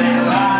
Odmęty